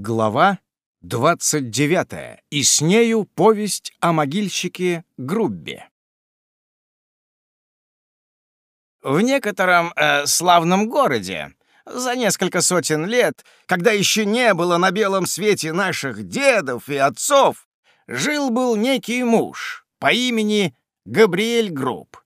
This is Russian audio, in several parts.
Глава 29. И с нею повесть о могильщике Груббе. В некотором э, славном городе за несколько сотен лет, когда еще не было на белом свете наших дедов и отцов, жил-был некий муж по имени Габриэль Груб,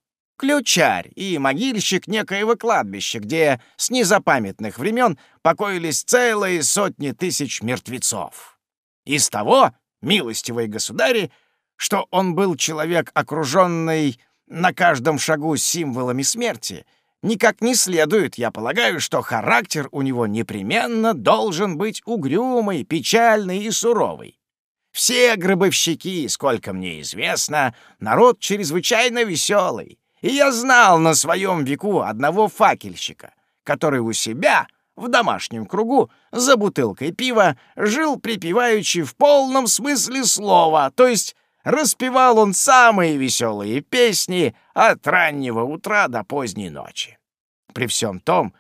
ключарь и могильщик некоего кладбища, где с незапамятных времен покоились целые сотни тысяч мертвецов. Из того, милостивые государи, что он был человек, окруженный на каждом шагу символами смерти, никак не следует, я полагаю, что характер у него непременно должен быть угрюмый, печальный и суровый. Все гробовщики, сколько мне известно, народ чрезвычайно веселый, и я знал на своем веку одного факельщика, который у себя в домашнем кругу за бутылкой пива жил припеваючи в полном смысле слова, то есть распевал он самые веселые песни от раннего утра до поздней ночи. При всем том,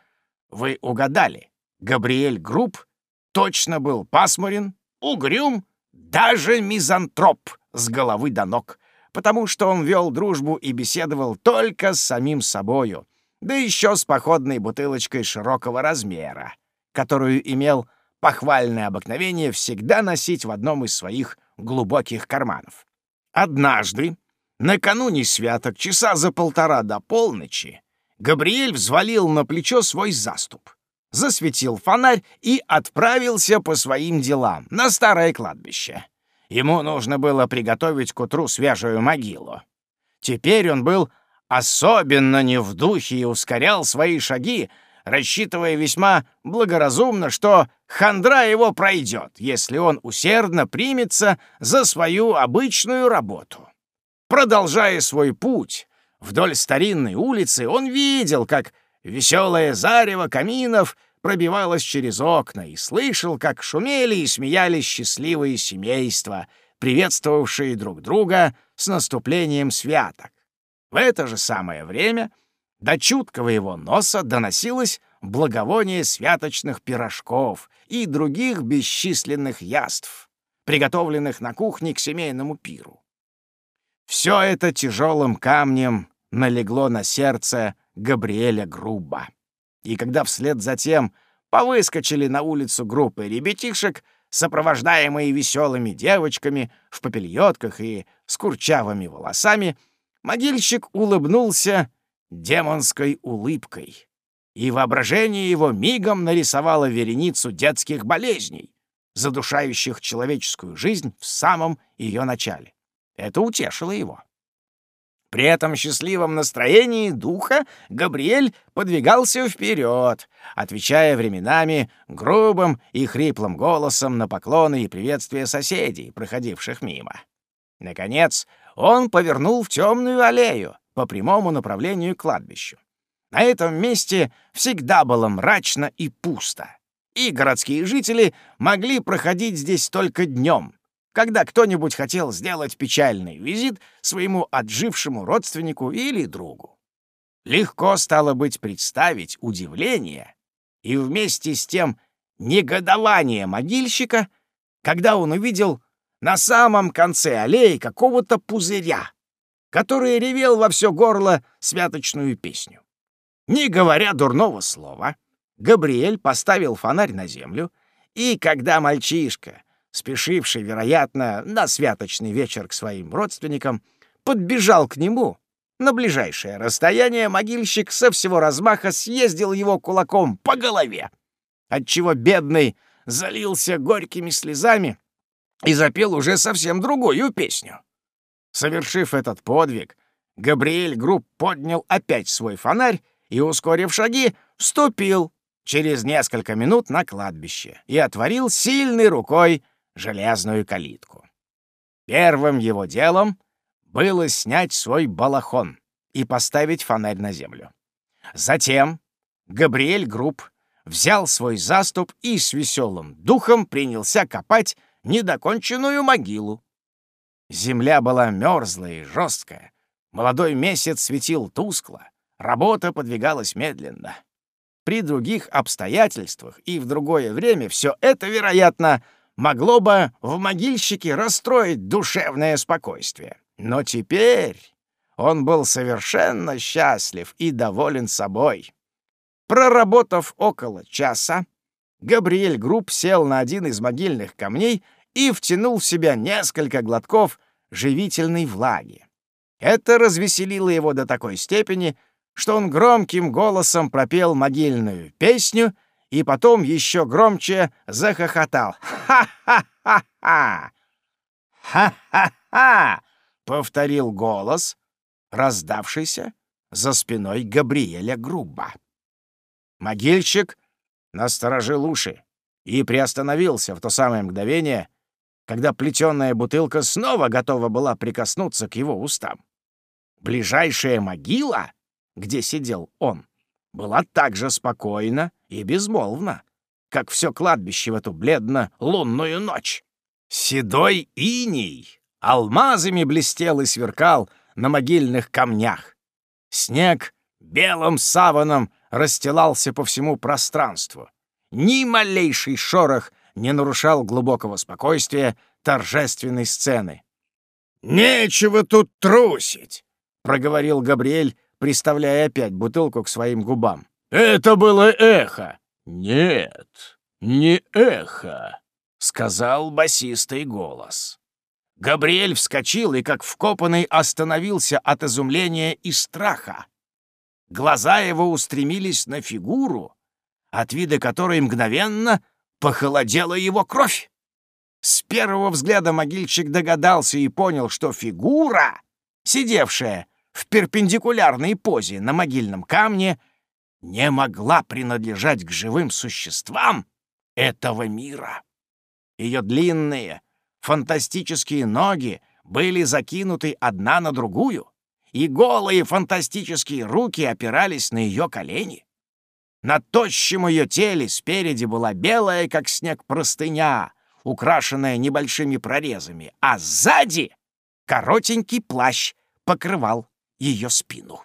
вы угадали, Габриэль Груб точно был пасмурен, угрюм, даже мизантроп с головы до ног потому что он вел дружбу и беседовал только с самим собою, да еще с походной бутылочкой широкого размера, которую имел похвальное обыкновение всегда носить в одном из своих глубоких карманов. Однажды, накануне святок, часа за полтора до полночи, Габриэль взвалил на плечо свой заступ, засветил фонарь и отправился по своим делам на старое кладбище. Ему нужно было приготовить к утру свежую могилу. Теперь он был особенно не в духе и ускорял свои шаги, рассчитывая весьма благоразумно, что хандра его пройдет, если он усердно примется за свою обычную работу. Продолжая свой путь вдоль старинной улицы, он видел, как веселое зарево каминов — пробивалась через окна и слышал, как шумели и смеялись счастливые семейства, приветствовавшие друг друга с наступлением святок. В это же самое время до чуткого его носа доносилось благовоние святочных пирожков и других бесчисленных яств, приготовленных на кухне к семейному пиру. Все это тяжелым камнем налегло на сердце Габриэля Груба. И когда вслед за тем повыскочили на улицу группы ребятишек, сопровождаемые веселыми девочками в попельотках и с курчавыми волосами, могильщик улыбнулся демонской улыбкой. И воображение его мигом нарисовало вереницу детских болезней, задушающих человеческую жизнь в самом ее начале. Это утешило его. При этом счастливом настроении духа Габриэль подвигался вперед, отвечая временами грубым и хриплым голосом на поклоны и приветствия соседей, проходивших мимо. Наконец, он повернул в темную аллею по прямому направлению к кладбищу. На этом месте всегда было мрачно и пусто, и городские жители могли проходить здесь только днем, когда кто-нибудь хотел сделать печальный визит своему отжившему родственнику или другу. Легко стало быть представить удивление и вместе с тем негодование могильщика, когда он увидел на самом конце аллеи какого-то пузыря, который ревел во все горло святочную песню. Не говоря дурного слова, Габриэль поставил фонарь на землю, и когда мальчишка — спешивший, вероятно, на святочный вечер к своим родственникам, подбежал к нему. На ближайшее расстояние могильщик со всего размаха съездил его кулаком по голове, отчего бедный залился горькими слезами и запел уже совсем другую песню. Совершив этот подвиг, Габриэль Груб поднял опять свой фонарь и, ускорив шаги, вступил через несколько минут на кладбище и отворил сильной рукой железную калитку. Первым его делом было снять свой балахон и поставить фонарь на землю. Затем Габриэль Груб взял свой заступ и с веселым духом принялся копать недоконченную могилу. Земля была мерзлая и жесткая, молодой месяц светил тускло, работа подвигалась медленно. При других обстоятельствах и в другое время все это, вероятно, могло бы в могильщике расстроить душевное спокойствие. Но теперь он был совершенно счастлив и доволен собой. Проработав около часа, Габриэль Груб сел на один из могильных камней и втянул в себя несколько глотков живительной влаги. Это развеселило его до такой степени, что он громким голосом пропел могильную песню и потом еще громче захохотал. «Ха-ха-ха-ха! Ха-ха-ха!» — повторил голос, раздавшийся за спиной Габриэля Грубба. Могильщик насторожил уши и приостановился в то самое мгновение, когда плетеная бутылка снова готова была прикоснуться к его устам. Ближайшая могила, где сидел он, была так же спокойна и безмолвна, как все кладбище в эту бледно-лунную ночь. Седой иней алмазами блестел и сверкал на могильных камнях. Снег белым саваном расстилался по всему пространству. Ни малейший шорох не нарушал глубокого спокойствия торжественной сцены. «Нечего тут трусить!» — проговорил Габриэль, приставляя опять бутылку к своим губам. «Это было эхо!» «Нет, не эхо!» — сказал басистый голос. Габриэль вскочил и, как вкопанный, остановился от изумления и страха. Глаза его устремились на фигуру, от вида которой мгновенно похолодела его кровь. С первого взгляда могильщик догадался и понял, что фигура, сидевшая в перпендикулярной позе на могильном камне, не могла принадлежать к живым существам этого мира. Ее длинные, фантастические ноги были закинуты одна на другую, и голые фантастические руки опирались на ее колени. На тощем ее теле спереди была белая, как снег, простыня, украшенная небольшими прорезами, а сзади коротенький плащ покрывал ее спину.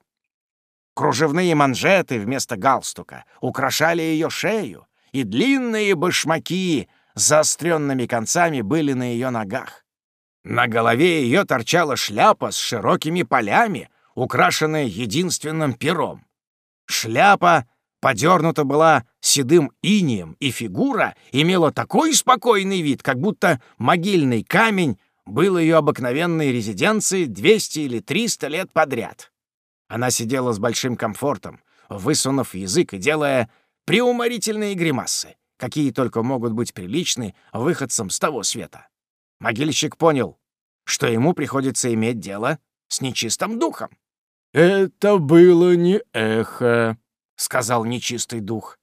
Кружевные манжеты вместо галстука украшали ее шею, и длинные башмаки с заостренными концами были на ее ногах. На голове ее торчала шляпа с широкими полями, украшенная единственным пером. Шляпа подернута была седым инием, и фигура имела такой спокойный вид, как будто могильный камень был ее обыкновенной резиденцией 200 или 300 лет подряд. Она сидела с большим комфортом, высунув язык и делая преуморительные гримасы, какие только могут быть приличны выходцам с того света. Могильщик понял, что ему приходится иметь дело с нечистым духом. «Это было не эхо», — сказал нечистый дух.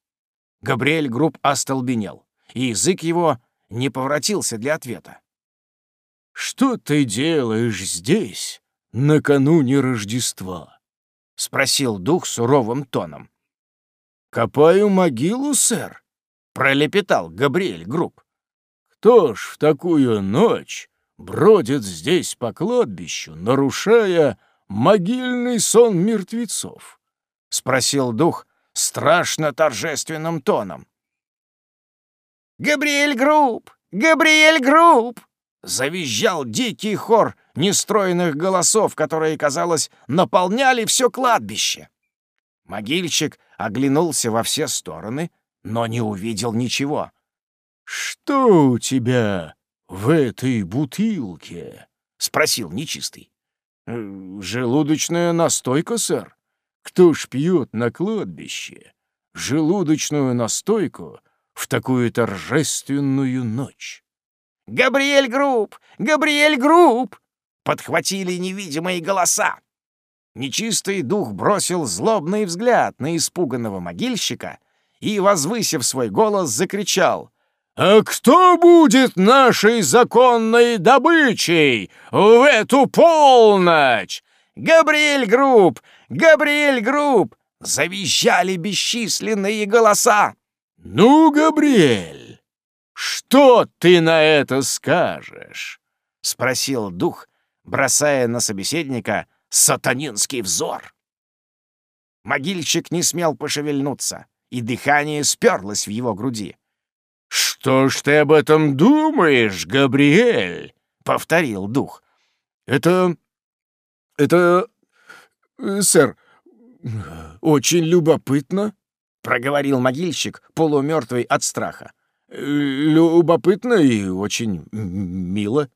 Габриэль Груб остолбенел, и язык его не поворотился для ответа. «Что ты делаешь здесь, накануне Рождества?» — спросил дух суровым тоном. «Копаю могилу, сэр», — пролепетал Габриэль Груб. Кто ж в такую ночь бродит здесь по кладбищу, нарушая могильный сон мертвецов? — спросил дух страшно торжественным тоном. «Габриэль Груб! Габриэль Груб!» Завизжал дикий хор нестройных голосов, которые, казалось, наполняли все кладбище. Могильщик оглянулся во все стороны, но не увидел ничего. «Что у тебя в этой бутылке?» — спросил нечистый. «Э, «Желудочная настойка, сэр. Кто ж пьет на кладбище желудочную настойку в такую торжественную ночь?» «Габриэль Груб! Габриэль Груб!» — подхватили невидимые голоса. Нечистый дух бросил злобный взгляд на испуганного могильщика и, возвысив свой голос, закричал «А кто будет нашей законной добычей в эту полночь?» «Габриэль Груб! Габриэль Груб!» Завизжали бесчисленные голоса. «Ну, Габриэль, что ты на это скажешь?» — спросил дух, бросая на собеседника сатанинский взор. Могильщик не смел пошевельнуться, и дыхание сперлось в его груди. «Что ж ты об этом думаешь, Габриэль?» — повторил дух. «Это... это... Э, сэр, очень любопытно», — проговорил могильщик, полумертвый от страха. «Любопытно и очень мило.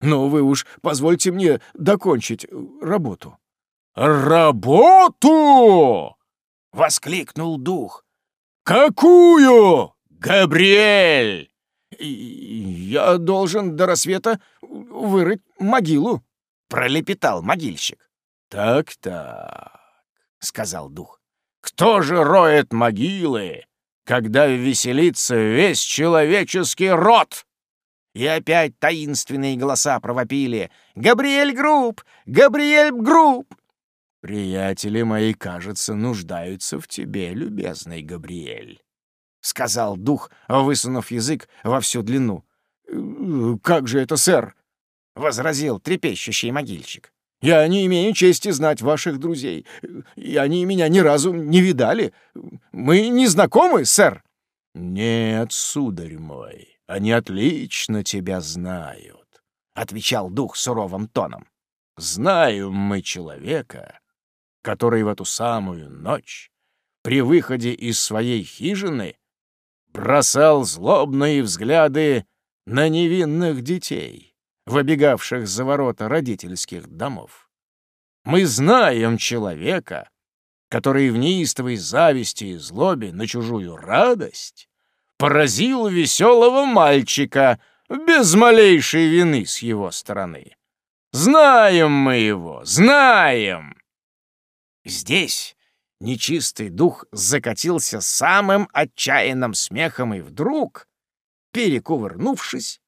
Но вы уж позвольте мне докончить работу». «Работу!» — воскликнул дух. «Какую, Габриэль?» «Я должен до рассвета вырыть могилу», — пролепетал могильщик. «Так-так», — сказал дух. «Кто же роет могилы, когда веселится весь человеческий род?» И опять таинственные голоса провопили «Габриэль Груб! Габриэль Груб!» «Приятели мои, кажется, нуждаются в тебе, любезный Габриэль», — сказал дух, высунув язык во всю длину. «Э, «Как же это, сэр?» — возразил трепещущий могильщик. «Я не имею чести знать ваших друзей, и они меня ни разу не видали. Мы не знакомы, сэр». «Нет, сударь мой, они отлично тебя знают», — отвечал дух суровым тоном. «Знаем мы человека, который в эту самую ночь при выходе из своей хижины бросал злобные взгляды на невинных детей, выбегавших за ворота родительских домов. Мы знаем человека, который в неистовой зависти и злобе на чужую радость поразил веселого мальчика без малейшей вины с его стороны. Знаем мы его, знаем!» Здесь нечистый дух закатился самым отчаянным смехом и вдруг, перекувырнувшись,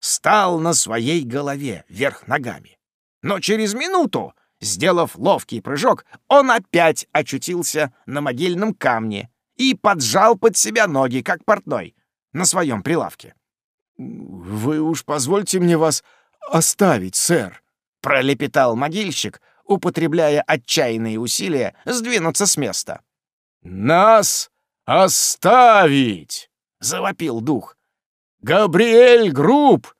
стал на своей голове вверх ногами. Но через минуту, сделав ловкий прыжок, он опять очутился на могильном камне и поджал под себя ноги, как портной, на своем прилавке. «Вы уж позвольте мне вас оставить, сэр», — пролепетал могильщик, употребляя отчаянные усилия сдвинуться с места. «Нас оставить!» — завопил дух. «Габриэль Груб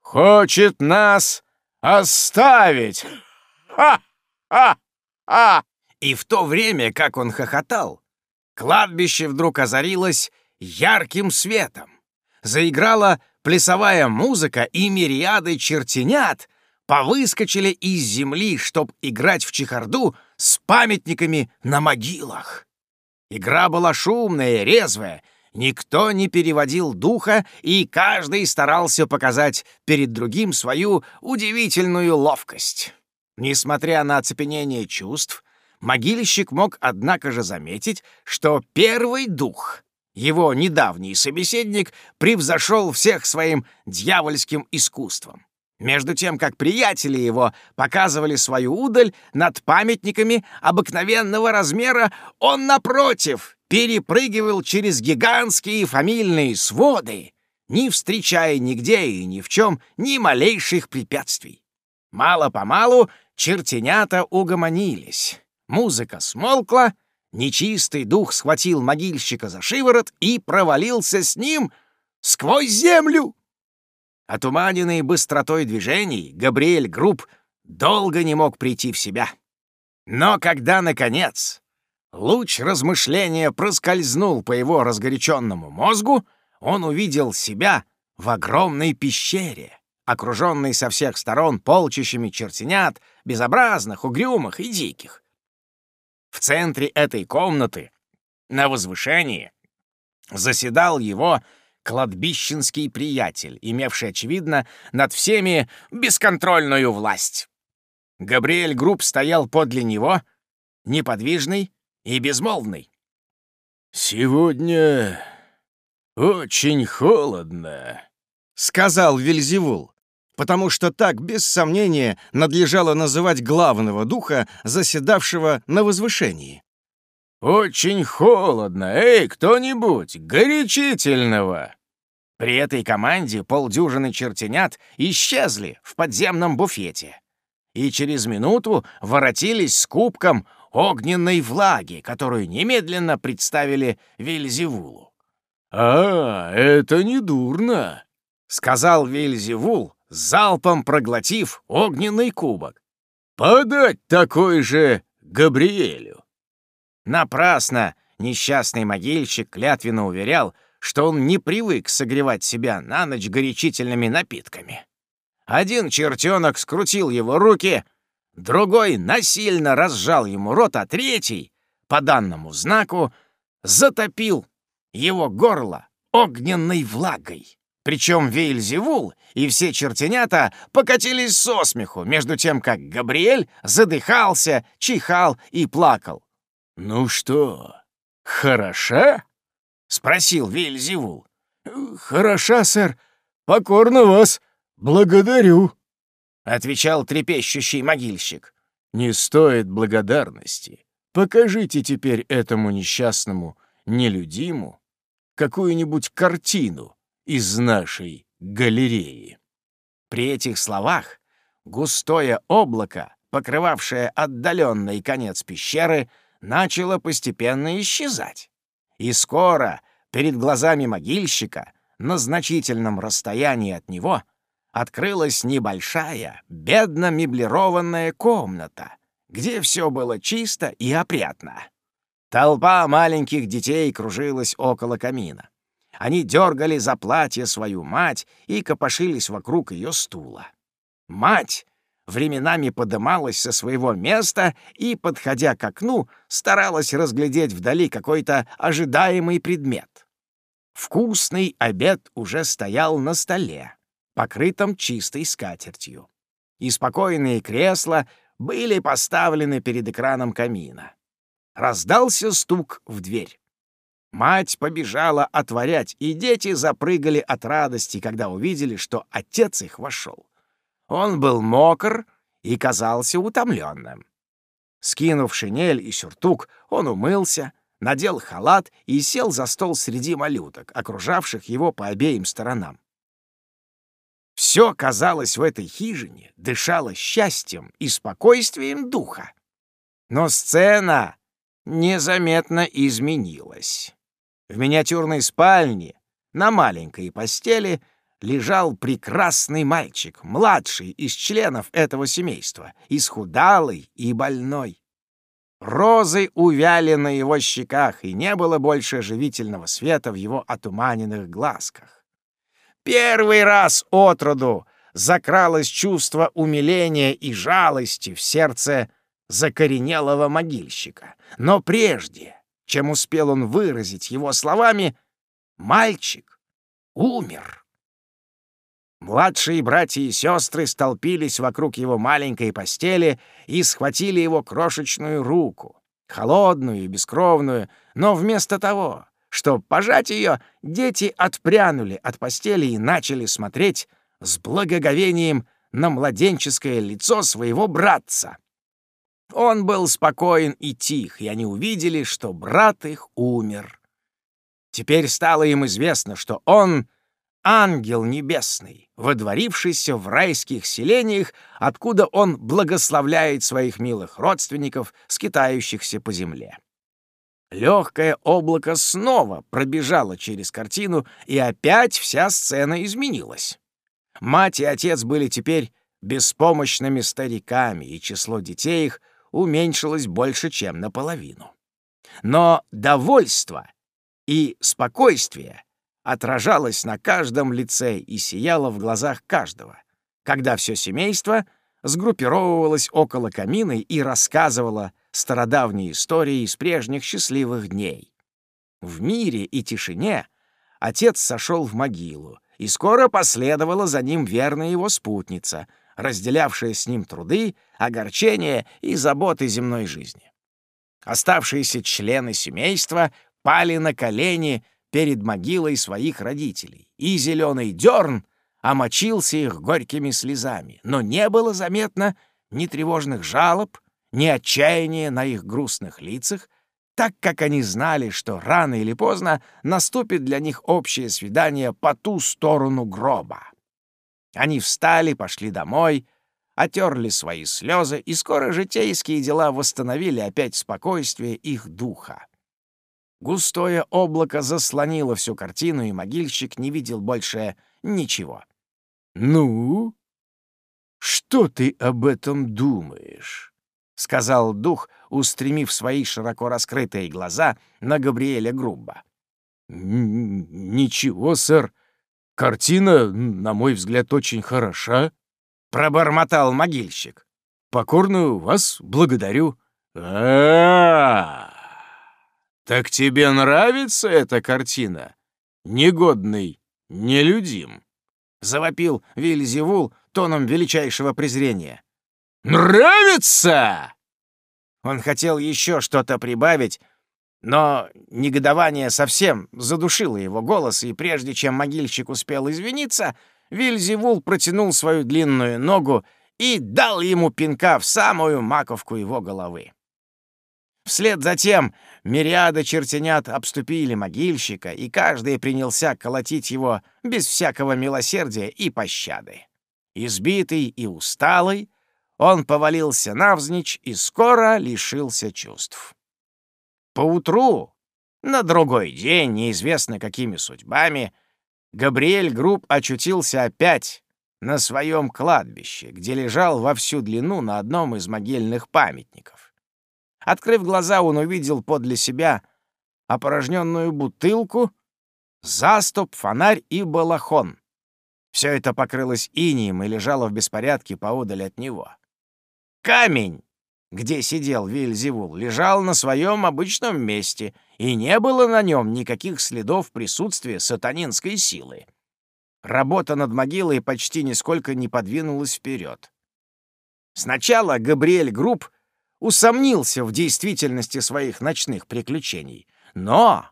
хочет нас оставить! Ха-ха-ха!» И в то время, как он хохотал, кладбище вдруг озарилось ярким светом. Заиграла плясовая музыка, и мириады чертенят повыскочили из земли, чтоб играть в чехарду с памятниками на могилах. Игра была шумная, резвая, никто не переводил духа, и каждый старался показать перед другим свою удивительную ловкость. Несмотря на оцепенение чувств, могильщик мог, однако же, заметить, что первый дух, его недавний собеседник, превзошел всех своим дьявольским искусством. Между тем, как приятели его показывали свою удаль над памятниками обыкновенного размера, он, напротив, перепрыгивал через гигантские фамильные своды, не встречая нигде и ни в чем ни малейших препятствий. Мало-помалу чертенята угомонились. Музыка смолкла, нечистый дух схватил могильщика за шиворот и провалился с ним сквозь землю. Отуманенный быстротой движений, Габриэль Групп долго не мог прийти в себя. Но когда, наконец, луч размышления проскользнул по его разгоряченному мозгу, он увидел себя в огромной пещере, окруженной со всех сторон полчищами чертенят, безобразных, угрюмых и диких. В центре этой комнаты, на возвышении, заседал его кладбищенский приятель, имевший, очевидно, над всеми бесконтрольную власть. Габриэль Групп стоял подле него, неподвижный и безмолвный. «Сегодня очень холодно», — сказал Вельзевул, потому что так, без сомнения, надлежало называть главного духа, заседавшего на возвышении. «Очень холодно! Эй, кто-нибудь, горячительного!» При этой команде полдюжины чертенят исчезли в подземном буфете. И через минуту воротились с кубком огненной влаги, которую немедленно представили Вильзевулу. «А, это не дурно», — сказал Вильзевул, залпом проглотив огненный кубок. «Подать такой же Габриэлю». Напрасно несчастный могильщик клятвенно уверял, что он не привык согревать себя на ночь горячительными напитками. Один чертенок скрутил его руки, другой насильно разжал ему рот, а третий, по данному знаку, затопил его горло огненной влагой. Причем Вейльзевул и все чертенята покатились со смеху, между тем, как Габриэль задыхался, чихал и плакал. «Ну что, хороша?» — спросил Вейльзевул. «Хороша, сэр. Покорно вас. Благодарю», — отвечал трепещущий могильщик. «Не стоит благодарности. Покажите теперь этому несчастному нелюдиму какую-нибудь картину из нашей галереи». При этих словах густое облако, покрывавшее отдаленный конец пещеры, начало постепенно исчезать. И скоро перед глазами могильщика, на значительном расстоянии от него, открылась небольшая, бедно меблированная комната, где все было чисто и опрятно. Толпа маленьких детей кружилась около камина. Они дергали за платье свою мать и копошились вокруг ее стула. Мать временами подымалась со своего места и, подходя к окну, старалась разглядеть вдали какой-то ожидаемый предмет. Вкусный обед уже стоял на столе, покрытом чистой скатертью. И спокойные кресла были поставлены перед экраном камина. Раздался стук в дверь. Мать побежала отворять, и дети запрыгали от радости, когда увидели, что отец их вошел. Он был мокр и казался утомленным. Скинув шинель и сюртук, он умылся, надел халат и сел за стол среди малюток, окружавших его по обеим сторонам. Все, казалось, в этой хижине дышало счастьем и спокойствием духа. Но сцена незаметно изменилась. В миниатюрной спальне на маленькой постели — лежал прекрасный мальчик, младший из членов этого семейства, исхудалый и больной. Розы увяли на его щеках, и не было больше оживительного света в его отуманенных глазках. Первый раз отроду закралось чувство умиления и жалости в сердце закоренелого могильщика. Но прежде, чем успел он выразить его словами, мальчик умер. Младшие братья и сестры столпились вокруг его маленькой постели и схватили его крошечную руку, холодную и бескровную, но вместо того, чтобы пожать ее, дети отпрянули от постели и начали смотреть с благоговением на младенческое лицо своего братца. Он был спокоен и тих, и они увидели, что брат их умер. Теперь стало им известно, что он ангел небесный, водворившийся в райских селениях, откуда он благословляет своих милых родственников, скитающихся по земле. Легкое облако снова пробежало через картину, и опять вся сцена изменилась. Мать и отец были теперь беспомощными стариками, и число детей их уменьшилось больше, чем наполовину. Но довольство и спокойствие — отражалась на каждом лице и сияла в глазах каждого, когда все семейство сгруппировывалось около камина и рассказывало стародавние истории из прежних счастливых дней. В мире и тишине отец сошел в могилу, и скоро последовала за ним верная его спутница, разделявшая с ним труды, огорчения и заботы земной жизни. Оставшиеся члены семейства пали на колени перед могилой своих родителей, и зеленый дерн омочился их горькими слезами, но не было заметно ни тревожных жалоб, ни отчаяния на их грустных лицах, так как они знали, что рано или поздно наступит для них общее свидание по ту сторону гроба. Они встали, пошли домой, отерли свои слезы, и скоро житейские дела восстановили опять спокойствие их духа. Густое облако заслонило всю картину, и могильщик не видел больше ничего. «Ну, что ты об этом думаешь?» — сказал дух, устремив свои широко раскрытые глаза на Габриэля Грубба. «Ничего, сэр. Картина, на мой взгляд, очень хороша», — пробормотал могильщик. «Покорно вас благодарю». А, Так тебе нравится эта картина? Негодный, нелюдим?» — завопил Вильзевул тоном величайшего презрения. «Нравится!» Он хотел еще что-то прибавить, но негодование совсем задушило его голос, и прежде чем могильщик успел извиниться, Вильзевул протянул свою длинную ногу и дал ему пинка в самую маковку его головы. Вслед за тем мириады чертенят обступили могильщика, и каждый принялся колотить его без всякого милосердия и пощады. Избитый и усталый, он повалился навзничь и скоро лишился чувств. Поутру, на другой день, неизвестно какими судьбами, Габриэль Груб очутился опять на своем кладбище, где лежал во всю длину на одном из могильных памятников. Открыв глаза, он увидел подле себя опорожненную бутылку, заступ, фонарь и балахон. Все это покрылось инием и лежало в беспорядке поодаль от него. Камень, где сидел Вильзевул, лежал на своем обычном месте, и не было на нем никаких следов присутствия сатанинской силы. Работа над могилой почти нисколько не подвинулась вперед. Сначала Габриэль Групп усомнился в действительности своих ночных приключений, но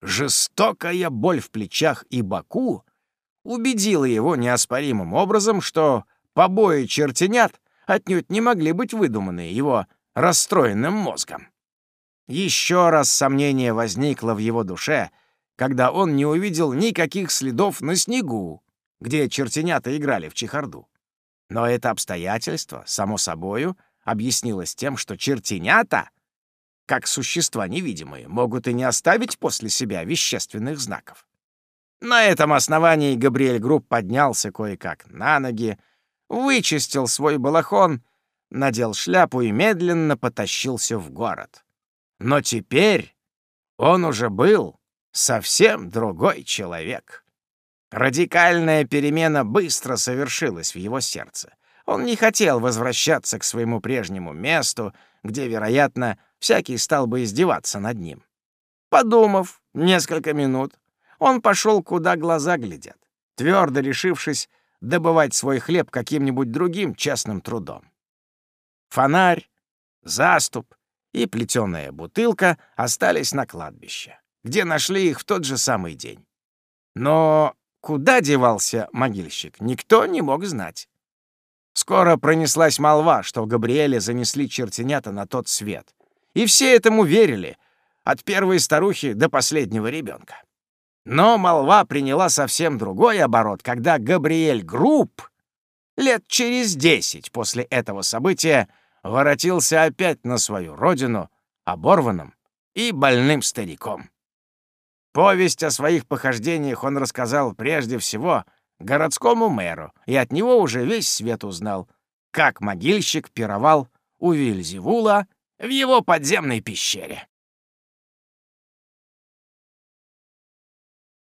жестокая боль в плечах и боку убедила его неоспоримым образом, что побои чертенят отнюдь не могли быть выдуманы его расстроенным мозгом. Еще раз сомнение возникло в его душе, когда он не увидел никаких следов на снегу, где чертенята играли в чехарду. Но это обстоятельство, само собою, объяснилось тем, что чертенята, как существа невидимые, могут и не оставить после себя вещественных знаков. На этом основании Габриэль Групп поднялся кое-как на ноги, вычистил свой балахон, надел шляпу и медленно потащился в город. Но теперь он уже был совсем другой человек. Радикальная перемена быстро совершилась в его сердце. Он не хотел возвращаться к своему прежнему месту, где, вероятно, всякий стал бы издеваться над ним. Подумав несколько минут, он пошел, куда глаза глядят, твердо решившись добывать свой хлеб каким-нибудь другим честным трудом. Фонарь, заступ и плетеная бутылка остались на кладбище, где нашли их в тот же самый день. Но куда девался могильщик, никто не мог знать. Скоро пронеслась молва, что Габриэля занесли чертенята на тот свет. И все этому верили, от первой старухи до последнего ребенка. Но молва приняла совсем другой оборот, когда Габриэль Груб лет через десять после этого события воротился опять на свою родину оборванным и больным стариком. Повесть о своих похождениях он рассказал прежде всего городскому мэру, и от него уже весь свет узнал, как могильщик пировал у Вильзевула в его подземной пещере.